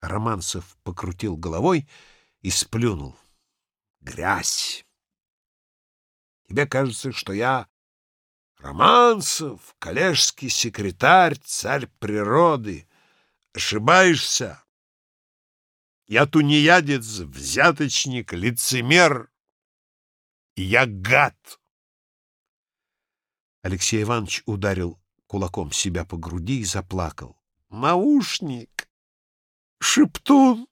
Романцев покрутил головой и сплюнул. Грязь! Тебе кажется, что я Романцев, коллежский секретарь, царь природы. Ошибаешься. Я тунеядец, взяточник, лицемер. Я гад. Алексей Иванович ударил кулаком себя по груди и заплакал. Наушник! Шептун!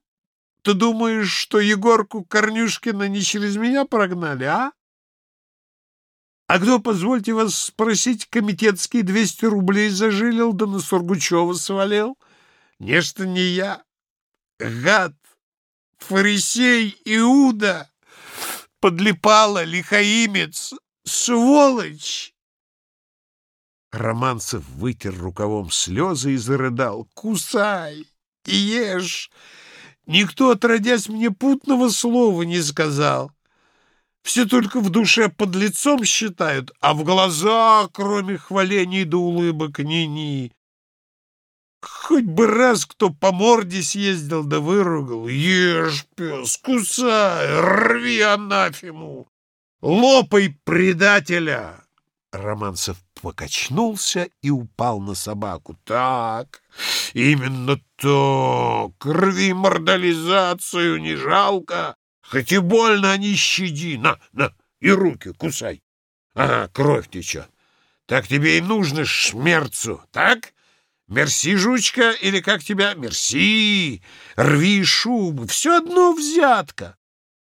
Ты думаешь, что Егорку Корнюшкина не через меня прогнали, а? А кто, позвольте вас спросить, комитетский 200 рублей зажилил, да на Сургучева свалил? Нечто не я. Гад, фарисей, Иуда, подлипала, лихаимец, сволочь. Романцев вытер рукавом слезы и зарыдал. «Кусай и ешь! Никто, отродясь, мне путного слова не сказал. Все только в душе под лицом считают, а в глазах, кроме хвалений да улыбок, ни-ни. Хоть бы раз кто по морде съездил да выругал. Ешь, пес, кусай, рви анафему, лопай предателя!» Романцев покачнулся и упал на собаку. «Так, именно так, рви мордализацию, не жалко, хоть и больно, а не щади, на, на, и руки кусай. Ага, кровь течет. Так тебе и нужно шмерцу, так?» Мерси, жучка, или как тебя? Мерси! Рви шубу, все одно взятка.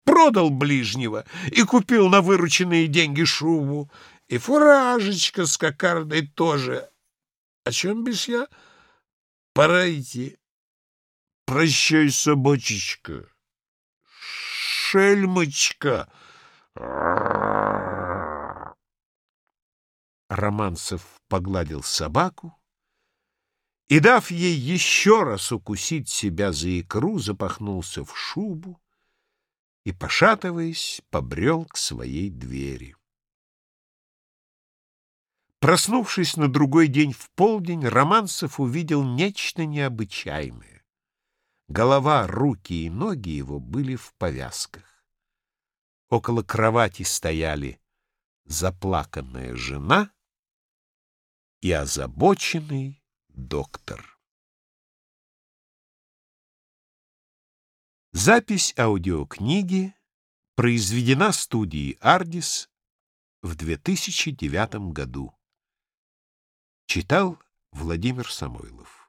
Продал ближнего и купил на вырученные деньги шубу. И фуражечка с кокардой тоже. О чем бишь я? Пора идти. Прощай, собачечка. Шельмочка. Романцев погладил собаку и, дав ей еще раз укусить себя за икру, запахнулся в шубу и, пошатываясь, побрел к своей двери. Проснувшись на другой день в полдень, Романцев увидел нечто необычайное. Голова, руки и ноги его были в повязках. Около кровати стояли заплаканная жена и озабоченный доктор. Запись аудиокниги произведена студией «Ардис» в 2009 году. Читал Владимир Самойлов